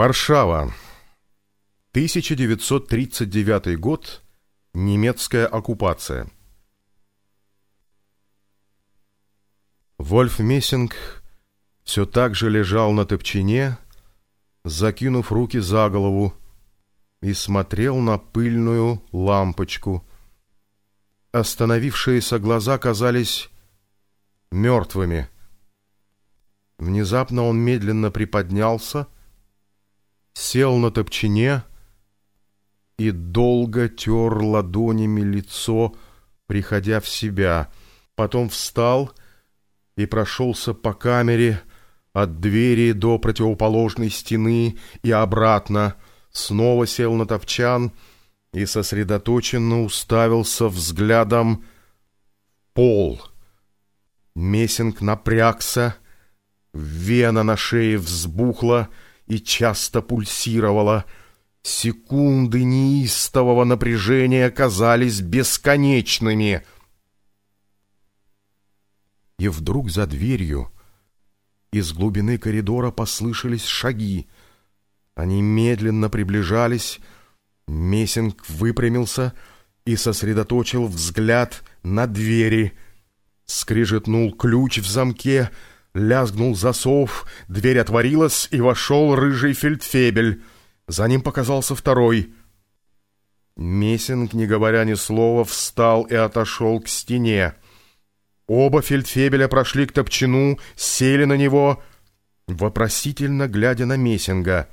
Варшава. 1939 год. Немецкая оккупация. Вольф Мессинг все так же лежал на топчине, закинув руки за голову, и смотрел на пыльную лампочку. Остановившиеся глаза казались мертвыми. Внезапно он медленно приподнялся, сел на топчине и долго тер ладонями лицо, приходя в себя. Потом встал и прошелся по камере от двери до противоположной стены и обратно, снова сел на топчан и сосредоточенно уставился взглядом пол. Месинг напрягся, вена на шее взбухла и часто пульсировала. Секунды неистового напряжения казались бесконечными. И вдруг за дверью из глубины коридора послышались шаги. Они медленно приближались. Мессинг выпрямился и сосредоточил взгляд на двери. Скрижетнул ключ в замке — Лязгнул засов, дверь отворилась, и вошел рыжий фельдфебель. За ним показался второй. Мессинг, не говоря ни слова, встал и отошел к стене. Оба фельдфебеля прошли к топчину, сели на него, вопросительно глядя на Мессинга.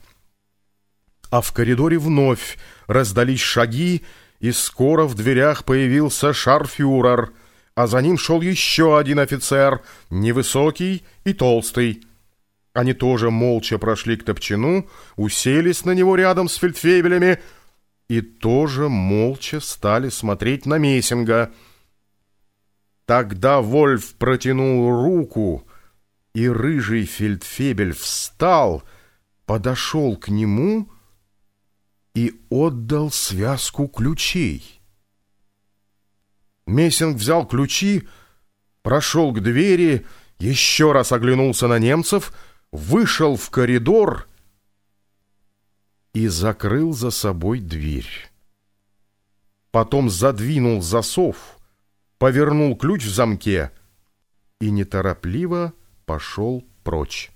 А в коридоре вновь раздались шаги, и скоро в дверях появился шарфюрер — а за ним шел еще один офицер, невысокий и толстый. Они тоже молча прошли к топчину, уселись на него рядом с фельдфебелями и тоже молча стали смотреть на Мессинга. Тогда Вольф протянул руку, и рыжий фельдфебель встал, подошел к нему и отдал связку ключей. Мессинг взял ключи, прошел к двери, еще раз оглянулся на немцев, вышел в коридор и закрыл за собой дверь. Потом задвинул засов, повернул ключ в замке и неторопливо пошел прочь.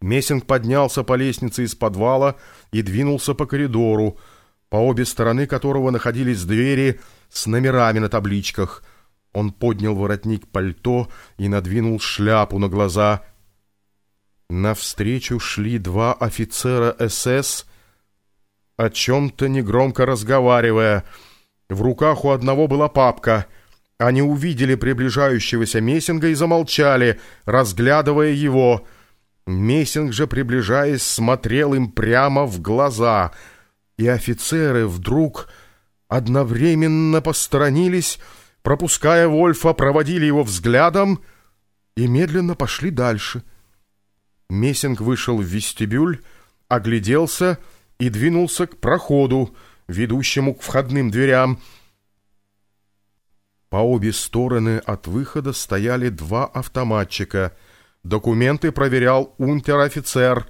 Мессинг поднялся по лестнице из подвала и двинулся по коридору, по обе стороны которого находились двери с номерами на табличках. Он поднял воротник пальто и надвинул шляпу на глаза. Навстречу шли два офицера СС, о чем-то негромко разговаривая. В руках у одного была папка. Они увидели приближающегося Мессинга и замолчали, разглядывая его. Мессинг же, приближаясь, смотрел им прямо в глаза — и офицеры вдруг одновременно посторонились, пропуская Вольфа, проводили его взглядом и медленно пошли дальше. Мессинг вышел в вестибюль, огляделся и двинулся к проходу, ведущему к входным дверям. По обе стороны от выхода стояли два автоматчика. Документы проверял унтер-офицер.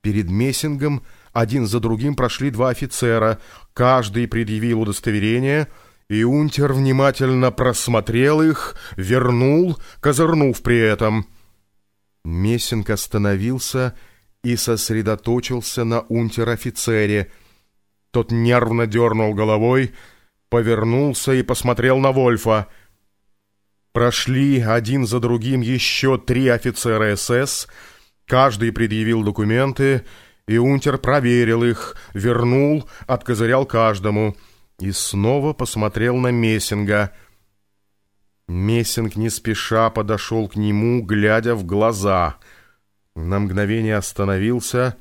Перед Мессингом — один за другим прошли два офицера, каждый предъявил удостоверение, и унтер внимательно просмотрел их, вернул, козырнув при этом. Мессинг остановился и сосредоточился на унтер-офицере. Тот нервно дернул головой, повернулся и посмотрел на Вольфа. Прошли один за другим еще три офицера СС, каждый предъявил документы — и унтер проверил их, вернул, откозырял каждому и снова посмотрел на Мессинга. Мессинг не спеша подошел к нему, глядя в глаза. На мгновение остановился.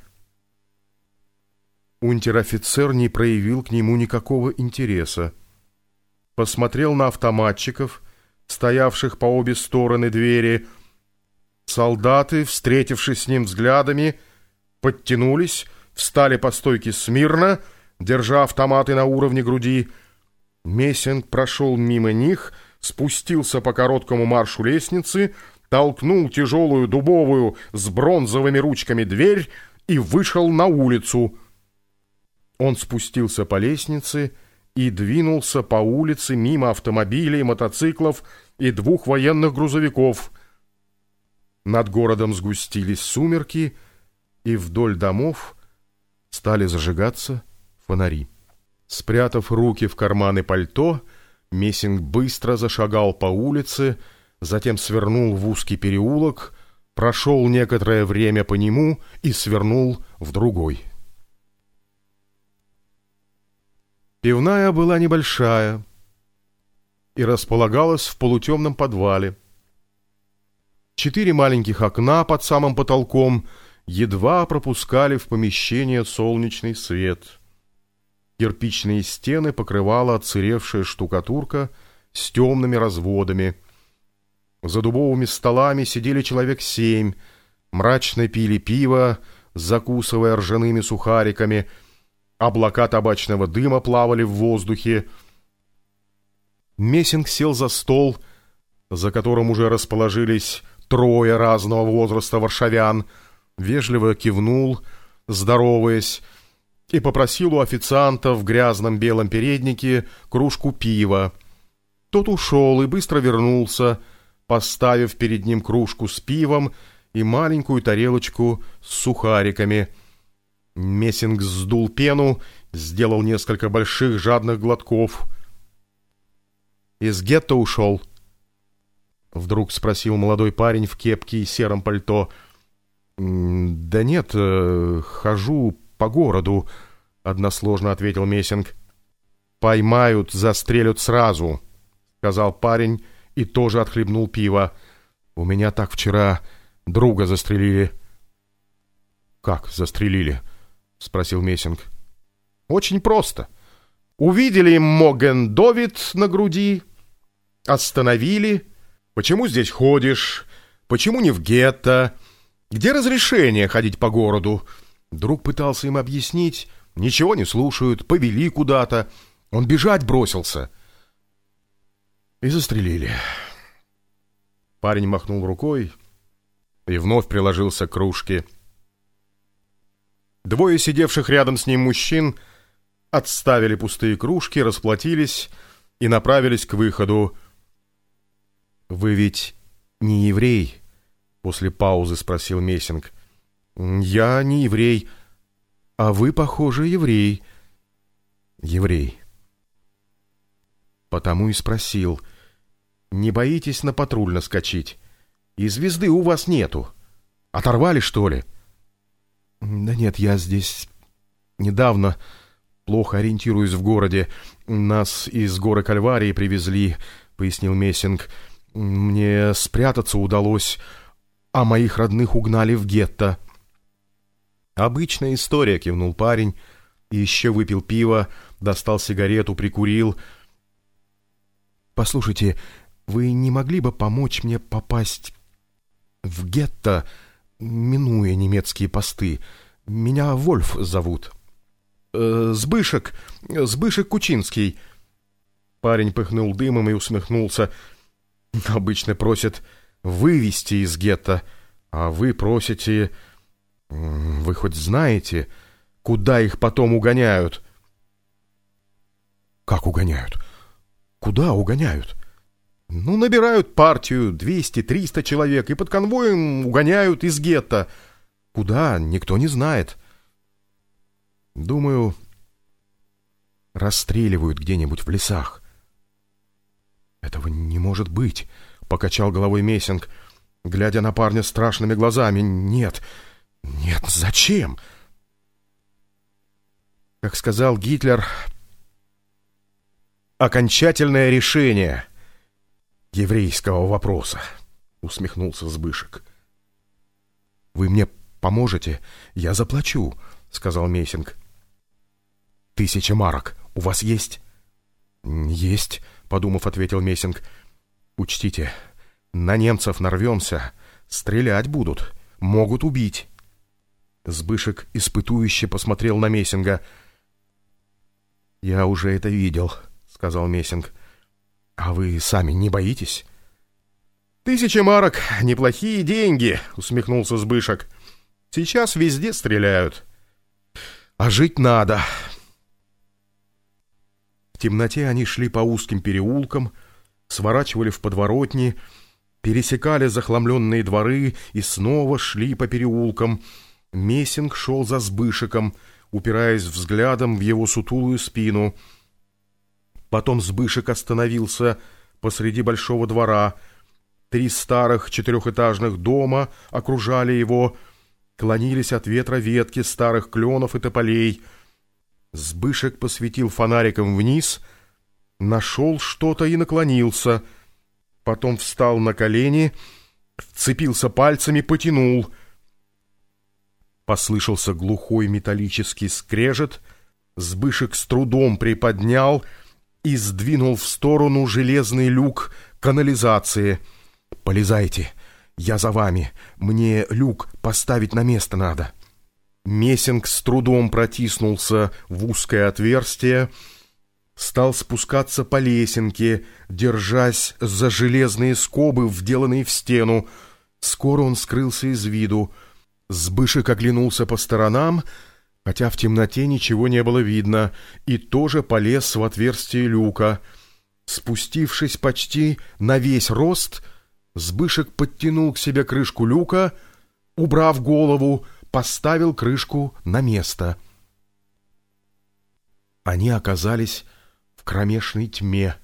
Унтер-офицер не проявил к нему никакого интереса. Посмотрел на автоматчиков, стоявших по обе стороны двери. Солдаты, встретившись с ним взглядами, подтянулись, встали по стойке смирно, держа автоматы на уровне груди. Мессинг прошел мимо них, спустился по короткому маршу лестницы, толкнул тяжелую дубовую с бронзовыми ручками дверь и вышел на улицу. Он спустился по лестнице и двинулся по улице мимо автомобилей, мотоциклов и двух военных грузовиков. Над городом сгустились сумерки, и вдоль домов стали зажигаться фонари. Спрятав руки в карманы пальто, Мессинг быстро зашагал по улице, затем свернул в узкий переулок, прошел некоторое время по нему и свернул в другой. Пивная была небольшая и располагалась в полутемном подвале. Четыре маленьких окна под самым потолком едва пропускали в помещение солнечный свет. Кирпичные стены покрывала отсыревшая штукатурка с темными разводами. За дубовыми столами сидели человек семь, мрачно пили пиво, закусывая ржаными сухариками — Облака табачного дыма плавали в воздухе. Мессинг сел за стол, за которым уже расположились трое разного возраста варшавян, вежливо кивнул, здороваясь, и попросил у официанта в грязном белом переднике кружку пива. Тот ушел и быстро вернулся, поставив перед ним кружку с пивом и маленькую тарелочку с сухариками — Мессинг сдул пену, сделал несколько больших жадных глотков. «Из гетто ушел?» Вдруг спросил молодой парень в кепке и сером пальто. «Да нет, э, хожу по городу», — односложно ответил Мессинг. «Поймают, застрелят сразу», — сказал парень и тоже отхлебнул пиво. «У меня так вчера друга застрелили». «Как застрелили?» — спросил Мессинг. «Очень просто. Увидели Моген Довид на груди, остановили. Почему здесь ходишь? Почему не в гетто? Где разрешение ходить по городу?» Друг пытался им объяснить. Ничего не слушают, повели куда-то. Он бежать бросился. И застрелили. Парень махнул рукой и вновь приложился к кружке. Двое сидевших рядом с ним мужчин отставили пустые кружки, расплатились и направились к выходу. «Вы ведь не еврей?» — после паузы спросил Мессинг. «Я не еврей, а вы, похоже, еврей». «Еврей». Потому и спросил. «Не боитесь на патруль наскочить? И звезды у вас нету. Оторвали, что ли?» Да нет, я здесь недавно плохо ориентируюсь в городе. Нас из горы Кальварии привезли, пояснил Мессинг. Мне спрятаться удалось, а моих родных угнали в гетто. Обычная история, кивнул парень. И еще выпил пиво, достал сигарету, прикурил. Послушайте, вы не могли бы помочь мне попасть в гетто? минуя немецкие посты. Меня Вольф зовут. Э, Сбышек, Сбышек Кучинский. Парень пыхнул дымом и усмехнулся. Обычно просят вывести из гетто, а вы просите... Вы хоть знаете, куда их потом угоняют? Как угоняют? Куда угоняют? Ну, набирают партию, 200-300 человек, и под конвоем угоняют из гетто. Куда, никто не знает. Думаю, расстреливают где-нибудь в лесах. Этого не может быть, покачал головой Мессинг, глядя на парня страшными глазами. Нет, нет, зачем? Как сказал Гитлер, окончательное решение — еврейского вопроса, — усмехнулся Збышек. — Вы мне поможете? Я заплачу, — сказал Мессинг. — Тысяча марок у вас есть? — Есть, — подумав, ответил Мессинг. — Учтите, на немцев нарвемся, стрелять будут, могут убить. Збышек испытующе посмотрел на Мессинга. — Я уже это видел, — сказал Мессинг. «А вы сами не боитесь?» «Тысяча марок — неплохие деньги», — усмехнулся Сбышек. Сейчас везде стреляют. А жить надо. В темноте они шли по узким переулкам, сворачивали в подворотни, пересекали захламленные дворы и снова шли по переулкам. Мессинг шел за Сбышиком, упираясь взглядом в его сутулую спину. Потом Сбышек остановился посреди большого двора. Три старых четырехэтажных дома окружали его, клонились от ветра ветки старых кленов и тополей. Сбышек посветил фонариком вниз, нашел что-то и наклонился. Потом встал на колени, вцепился пальцами, потянул. Послышался глухой металлический скрежет, Сбышек с трудом приподнял и сдвинул в сторону железный люк канализации. «Полезайте, я за вами, мне люк поставить на место надо». Мессинг с трудом протиснулся в узкое отверстие, стал спускаться по лесенке, держась за железные скобы, вделанные в стену. Скоро он скрылся из виду. Сбышек оглянулся по сторонам, хотя в темноте ничего не было видно, и тоже полез в отверстие люка. Спустившись почти на весь рост, Сбышек подтянул к себе крышку люка, убрав голову, поставил крышку на место. Они оказались в кромешной тьме.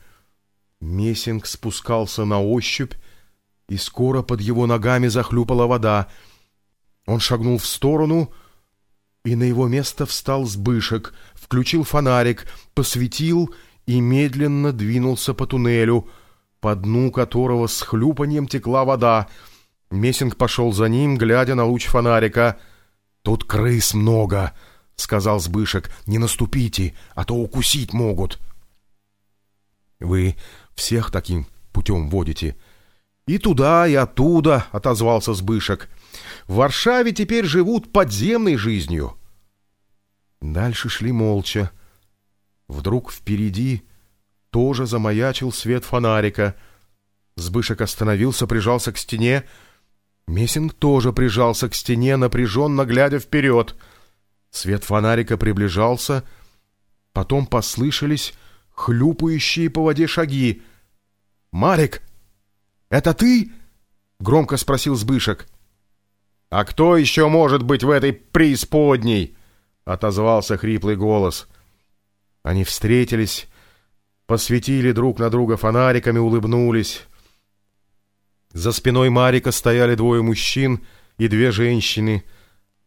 Мессинг спускался на ощупь, и скоро под его ногами захлюпала вода. Он шагнул в сторону — и на его место встал Сбышек, включил фонарик, посветил и медленно двинулся по туннелю, по дну которого с хлюпаньем текла вода. Мессинг пошел за ним, глядя на луч фонарика. «Тут крыс много», — сказал Сбышек. «Не наступите, а то укусить могут». «Вы всех таким путем водите?» «И туда, и оттуда», — отозвался Сбышек. В Варшаве теперь живут подземной жизнью. Дальше шли молча. Вдруг впереди тоже замаячил свет фонарика. Сбышек остановился, прижался к стене. Мессинг тоже прижался к стене, напряженно глядя вперед. Свет фонарика приближался. Потом послышались хлюпающие по воде шаги. «Марик, это ты?» — громко спросил Сбышек. «А кто еще может быть в этой преисподней?» — отозвался хриплый голос. Они встретились, посветили друг на друга фонариками, улыбнулись. За спиной Марика стояли двое мужчин и две женщины.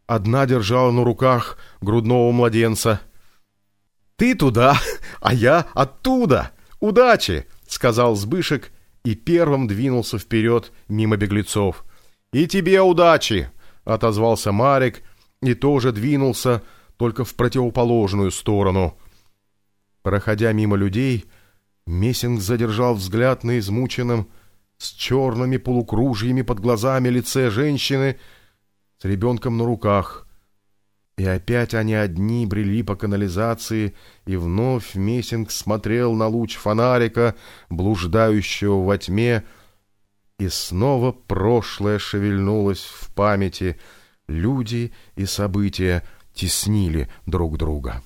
Одна держала на руках грудного младенца. «Ты туда, а я оттуда! Удачи!» — сказал Сбышек и первым двинулся вперед мимо беглецов. «И тебе удачи!» — отозвался Марик и тоже двинулся, только в противоположную сторону. Проходя мимо людей, Мессинг задержал взгляд на измученном, с черными полукружьями под глазами лице женщины с ребенком на руках. И опять они одни брели по канализации, и вновь Мессинг смотрел на луч фонарика, блуждающего во тьме, и снова прошлое шевельнулось в памяти, люди и события теснили друг друга.